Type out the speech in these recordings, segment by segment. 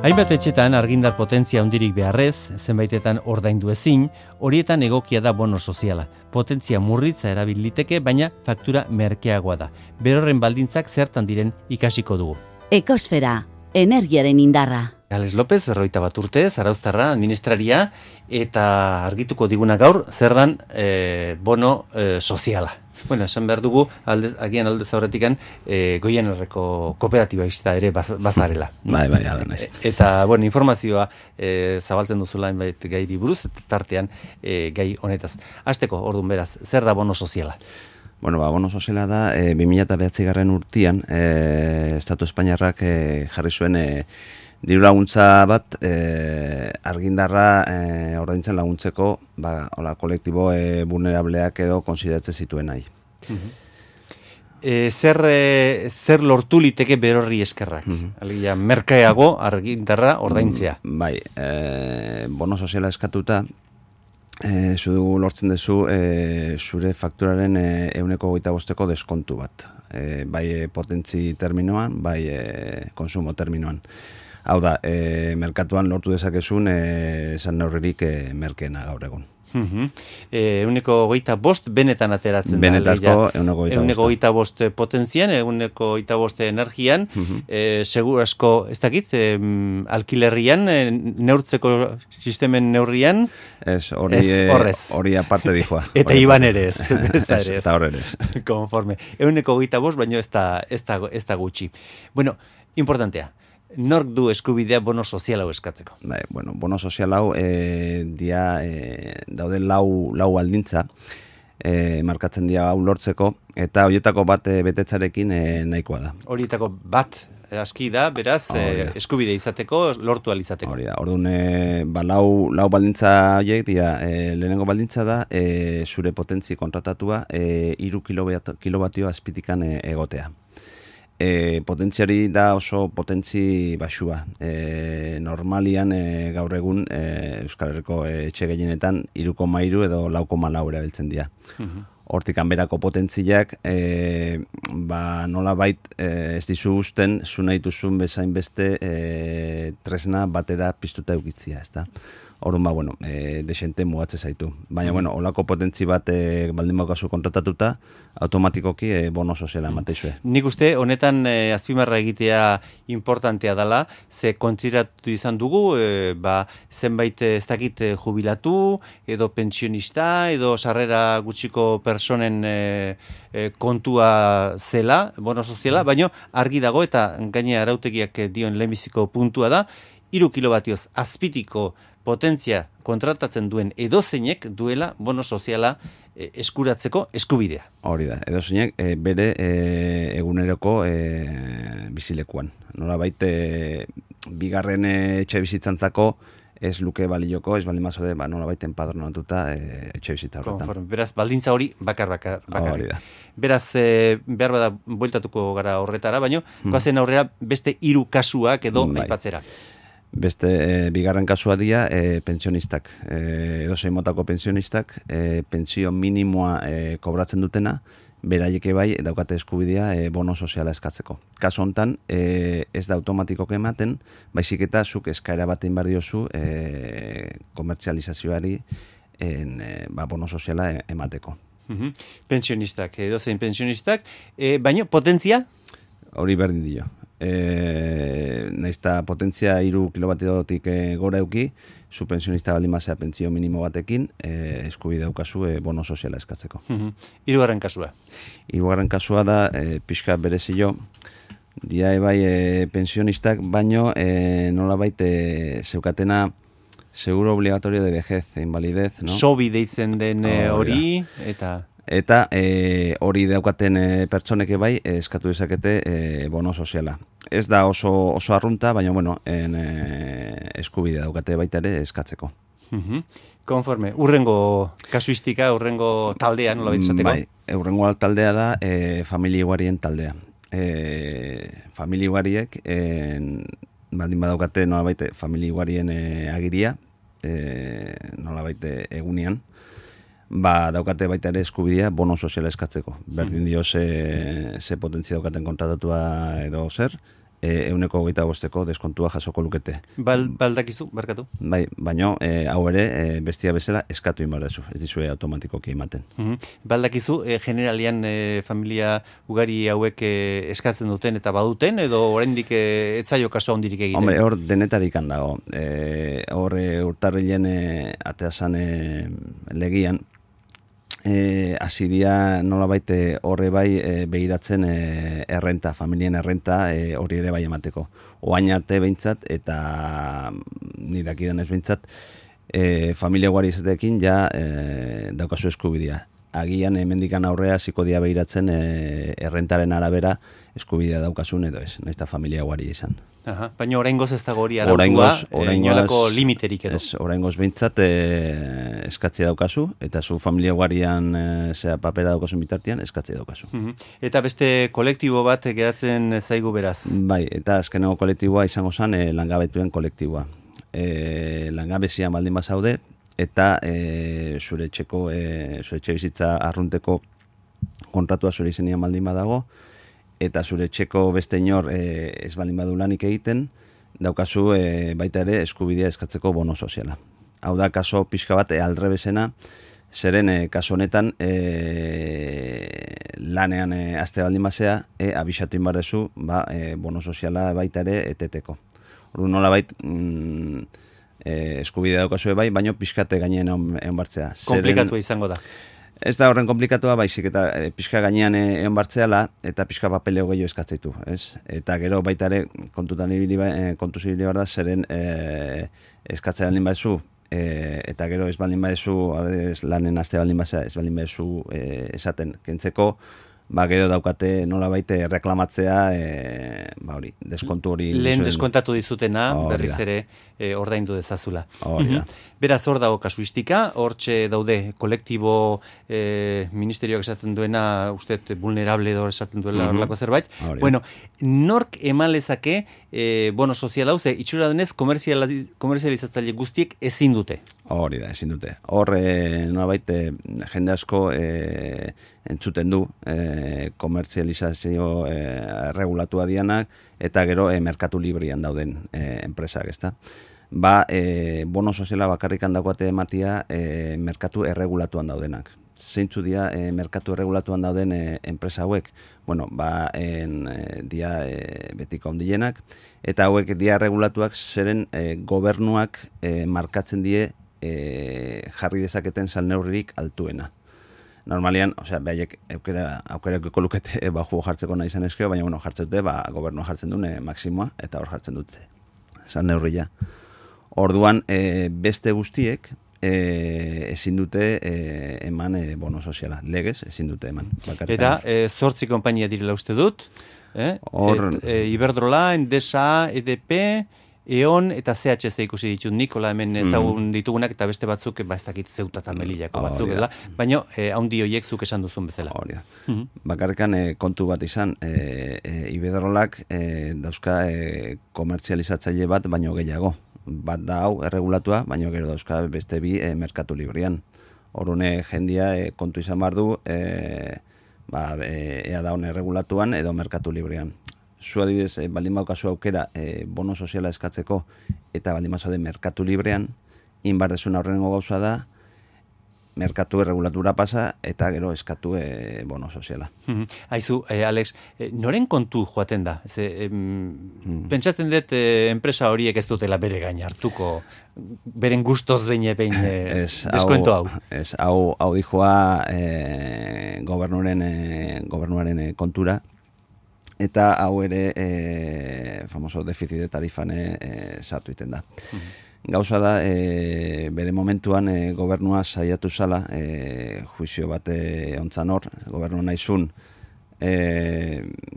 Hainbat etxetan argindar potentzia handirik beharrez, zenbaitetan ordaindu ezin, horietan egokia da bono soziala. Potentzia murritza erabil liteke, baina faktura merkeagoa da. Berorren baldintzak zertan diren ikasiko dugu. Ekosfera, energiaren indarra. Alex López, berroita bat urte, zarauztarra, administraria, eta argituko diguna gaur, zer dan eh, bono eh, soziala. Bueno, esan behar dugu, alde, agian alde zaurretikan, e, goien erreko kooperatiba izta ere baz, bazarela. Bai, bai, ala naiz. E, eta, bueno, informazioa e, zabaltzen duzula hainbait gairi buruz, tartean e, gai honetaz. Azteko, orduan beraz, zer da bono soziala? Bueno, ba, bono soziala da, e, 2009 garren urtian, e, Estatu Espainiarrak e, jarri zuen e, diru laguntza bat e, argindarra e, ordaintzen laguntzeko ba, hola, kolektibo e, vulnerableak edo konsideratzen zituen nahi. E, zer, e, zer lortu liteke berorri eskerrak? Mm Alegia, merkeago argindarra ordaintzea. Mm, bai, e, bono soziala eskatuta, e, zu dugu lortzen duzu e, zure fakturaren e, euneko goita bosteko deskontu bat. E, bai potentzi terminoan, bai e, konsumo terminoan. Hau da, e, merkatuan lortu dezakezun e, esan neurririk e, merkeena gaur egun. E, euneko goita bost benetan ateratzen Benetazko da. Euneko goita bost potentzian, euneko goita bost energian, e, segur asko, ez dakit, e, alkilerrian, e, neurtzeko sistemen neurrian, ez, hori, horrez. Hori aparte dijoa. Eta iban ere ez. Eta horre Konforme. Euneko goita bost, baino ez da, ez da, ez da gutxi. Bueno, importantea nork du eskubidea bono sozial hau eskatzeko? Bai, bueno, bono sozial hau e, dia e, daude lau, lau aldintza e, markatzen dia hau lortzeko eta horietako bat e, betetzarekin e, nahikoa da. Horietako bat aski da, beraz, e, eskubide izateko, lortu alizateko. Hori da, orduan, e, ba, lau, lau baldintza horiek, dia, e, lehenengo baldintza da, e, zure potentzi kontratatua, e, iru kilobatio azpitikan e, egotea e, potentziari da oso potentzi basua. E, normalian e, gaur egun e, Euskal Herriko e, etxe gehienetan iruko mairu edo lauko malau erabiltzen dira. Mhm. Hortik hanberako potentziak, e, ba, nola bait e, ez dizu usten, zu nahi duzun bezain beste e, tresna batera piztuta eukitzia, ez da? Orduan ba, bueno, e, desente mugatze zaitu. Baina, mm. bueno, olako potentzi bat e, baldin baukazu kontratatuta, automatikoki e, bono soziala mm. emateizue. Nik uste, honetan e, azpimarra egitea importantea dela, ze kontziratu izan dugu, e, ba, zenbait ez dakit jubilatu, edo pensionista, edo sarrera gutxiko personen e, e, kontua zela, bono soziala, mm. baina argi dago eta gaine arautegiak dioen lehenbiziko puntua da, iru kilobatioz azpitiko potentzia kontratatzen duen edozeinek duela bono soziala e, eskuratzeko eskubidea. Hori da, edozeinek e, bere e, eguneroko e, bizilekuan. Nola baite, bigarren etxe bizitzantzako ez luke balioko, ez baldin mazode, ba, nola baiten padronatuta e, etxe bizitza horretan. beraz, baldintza hori bakar bakar. bakar. Beraz, e, behar bada bueltatuko gara horretara, baino, hmm. aurrera beste hiru kasuak edo bai. aipatzera. Beste e, bigarren kasua dira e, pensionistak, e, edo motako pensionistak, e, pentsio minimoa e, kobratzen dutena, beraieke bai daukate eskubidea e, bono soziala eskatzeko. Kaso hontan e, ez da automatikoke ematen, baizik eta zuk eskaera batein bar diozu e, komertzializazioari en, e, ba, bono soziala emateko. Pensionistak, edo zein pensionistak, e, baino potentzia? Hori berdin dio e, naizta potentzia iru kilobatiotik e, gora euki, zu pensionista baldin mazea pentsio minimo batekin, e, eskubide daukazu e, bono soziala eskatzeko. Hirugarren kasua? Hirugarren kasua da, e, pixka berezio, dia ebai e, pensionistak, baino e, nola baite zeukatena seguro obligatorio de vejez, invalidez, no? Sobi deitzen den hori, eta... Eta e, hori daukaten e, pertsoneke bai e, eskatu dezakete e, bono soziala. Ez da oso oso arrunta, baina bueno, en, e, eskubide daukate baita ere eskatzeko. Mm Konforme, urrengo kasuistika, urrengo taldea, nola bitzateko? Bai, urrengo taldea da e, familia iguarien taldea. E, familia iguariek, e, baldin badaukate nola baite familia iguarien e, agiria, e, nola baite egunian, ba, daukate baita ere eskubidea bono soziala eskatzeko. Berdin dio ze, ze potentzia daukaten kontratatua edo zer, e, euneko hogeita bosteko deskontua jasoko lukete. Bal, baldakizu, barkatu. Bai, baino, e, hau ere, e, bestia bezala eskatu inbar ez dizue automatikoki ematen. Mm Baldakizu, e, generalian e, familia ugari hauek e, eskatzen duten eta baduten, edo oraindik e, etzaio kaso hondirik egiten? Hombre, hor denetarik handago. E, hor e, urtarrilen e, ateazan e, legian, e, asidia nola baite horre bai e, behiratzen e, errenta, familien errenta e, hori ere bai emateko. Oain arte behintzat eta nirak idan ez behintzat, e, familia guari izatekin ja e, daukazu eskubidea. Agian hemendikan aurrea ziko dia behiratzen e, errentaren arabera eskubidea daukasun edo ez, naizta familia guari izan. Aha, baina oraingoz ez dago hori arautua, eh, inolako limiterik edo. Ez, oraingoz behintzat e, eskatzea daukazu, eta zu familia guarian e, zea papera daukazu bitartian, eskatzea daukazu. Mhm. Eta beste kolektibo bat geratzen zaigu beraz? Bai, eta azkenago kolektiboa izango zen e, langabetuen kolektiboa. E, langabezian baldin bazaude, eta e, zure txeko, e, zure txe bizitza arrunteko kontratua zure izenian baldin badago, eta zure txeko beste inor e, ez baldin badu lanik egiten, daukazu e, baita ere eskubidea eskatzeko bono soziala. Hau da, kaso pixka bat, e, aldrebesena, zeren e, kaso honetan e, lanean e, azte baldin basea, e, abisatu inbardezu, ba, e, bono soziala baita ere eteteko. Hor nola bait, mm, e, eskubidea daukazu bai, baino pixkate gainen egon bartzea. Komplikatu izango da. Ez da horren komplikatua, baizik eta e, pixka gainean eh, egon bartzeala, eta pixka papeleo gehiago eskatzeitu, ez? Eta gero baita ere, kontutan ibili ba, e, kontuz ibili da, zeren e, eskatzea baldin baizu, e, eta gero ez baldin baizu, lanen azte baldin baizu, ez baldin baizu e, esaten, kentzeko, ba, gero daukate nola baite reklamatzea, e, ba hori, deskontu hori. Lehen deskontatu dizutena, berriz ere, e, ordaindu dezazula. Hori da. Beraz, hor dago kasuistika, hortxe daude kolektibo e, ministerioak esaten duena, uste, vulnerable edo esaten duela horlako zerbait. Bueno, nork emalezake, e, bono sozial hau, ze itxura denez, komerzializatzaile guztiek ezin dute. Hori da, ezin dute. Hor, e, nola baite, jende asko, e, entzuten du e, komertzializazio e, regulatua dianak eta gero e, merkatu librian dauden e, enpresak, ezta? Ba, e, bono soziala bakarrikan dagoate ematia e, merkatu erregulatuan daudenak. Zeintzu dia e, merkatu erregulatuan dauden e, enpresa hauek? Bueno, ba, en, e, dia e, betiko ondienak, eta hauek dia regulatuak zeren e, gobernuak e, markatzen die e, jarri dezaketen salneurririk altuena normalian, o sea, behaiek aukera aukera lukete e, ba jartzeko nahi zen eskeo, baina bueno, jartzen dute, ba gobernu jartzen dune maksimoa eta hor jartzen dute. Esan neurria. Orduan, e, beste guztiek e, ezin dute e, eman e, bono soziala. Legez, ezin dute eman. Bakartan. Eta, e, zortzi kompainia direla uste dut. Eh? Or... E, Iberdrola, Endesa, EDP, Eon eta CHZ ikusi ditut Nikola hemen mm. ezagun ditugunak eta beste batzuk ba ez dakit zeuta ta melillako oh, batzuk dela, baina eh handi hoiek zuk esan duzun bezala. Hori da. Mm Bakarrikan eh, kontu bat izan, eh e, Iberdrolak eh dauzka eh komertzializatzaile bat baino gehiago. Bat da hau erregulatua, baino gero dauzka beste bi e, merkatu librian. Orune jendia e, kontu izan bardu eh ba, e, ea da hone erregulatuan edo merkatu librian zu adibidez, e, baldin baukazu aukera e, bono soziala eskatzeko eta baldin baukazu merkatu librean, inbardezun aurrengo gauza da, merkatu erregulatura pasa eta gero eskatu e, bono soziala. Haizu, e, Alex, e, noren kontu joaten da? Ze, mm. Pentsatzen dut e, enpresa horiek ez dutela bere gain hartuko, beren gustoz behin behin e, deskuento hau. Ez, hau, hau dijoa e, gobernuaren, e, gobernuaren kontura, eta hau ere e, famoso defizit de tarifane e, sartu iten da. Mhm. Gauza da, e, bere momentuan e, gobernua saiatu zala, e, juizio bate ontzan hor, gobernu naizun, e,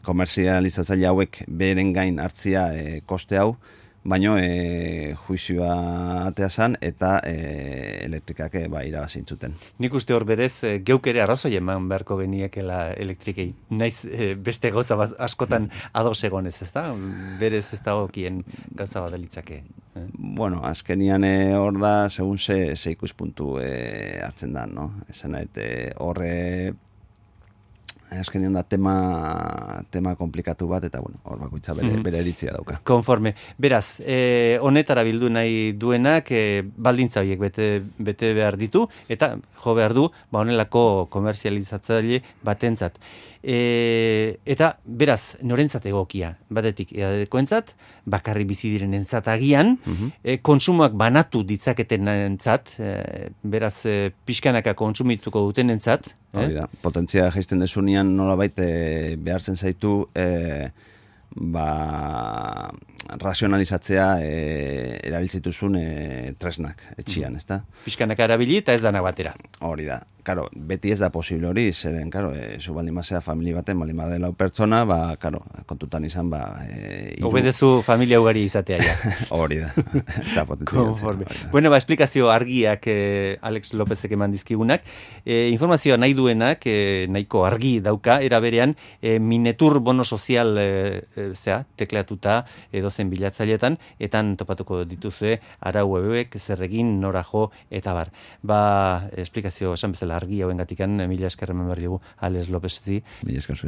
komerzializatzaile hauek beren gain hartzia e, koste hau, baino e, juizioa atea zan eta e, elektrikak e, ba, irabazintzuten. Nik uste hor berez, e, geuk ere arrazoi eman beharko geniekela elektrikei. Naiz e, beste goza bat askotan ados egonez, ez da? Berez ez da okien gauza bat delitzake. Eh? Bueno, azkenian e, hor da, segun ze, ze ikuspuntu e, hartzen da, no? Ezen horre azkenean da tema, tema komplikatu bat, eta bueno, hor bakoitza bere, Mhm. bere eritzia dauka. Konforme. Beraz, e, honetara bildu nahi duenak e, baldintza horiek bete, bete behar ditu eta jo behar du ba honelako komerzializatzaile batentzat. E, eta beraz, norentzat egokia, batetik edadekoentzat, bakarri bizi direnentzat agian, Mhm. e, konsumoak banatu ditzaketenentzat, e, beraz e, pixkanaka kontsumituko dutenentzat, Hori da, potentzia jaisten desunean nolabait e, behartzen zaitu e, ba, razionalizatzea e, erabiltzituzun e, tresnak etxian, ezta? pixkanaka erabili eta ez danak batera. Hori da. Karo, beti ez da posible hori, zeren, karo, e, zu baldin mazea familia baten, baldin bade lau pertsona, ba, karo, kontutan izan, ba... E, hiru- Obedezu familia ugari izatea ja. Hori da. Potentzia Konforme. da. Bueno, ba, esplikazio argiak eh, Alex Lopezek eman dizkigunak. Eh, informazioa nahi duenak, eh, nahiko argi dauka, era berean, eh, minetur bono sozial eh, eh, zea, tekleatuta edo zen bilatzailetan, etan topatuko dituzue arau hauek zer egin, nora jo, eta bar. Ba, esplikazio esan bezala argi hauen gatikan, mila eskerremen behar diogu Alex Lopezi, Mila esker.